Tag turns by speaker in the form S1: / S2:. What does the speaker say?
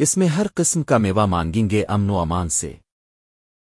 S1: اس میں ہر قسم کا میوہ مانگیں گے امن و امان سے۔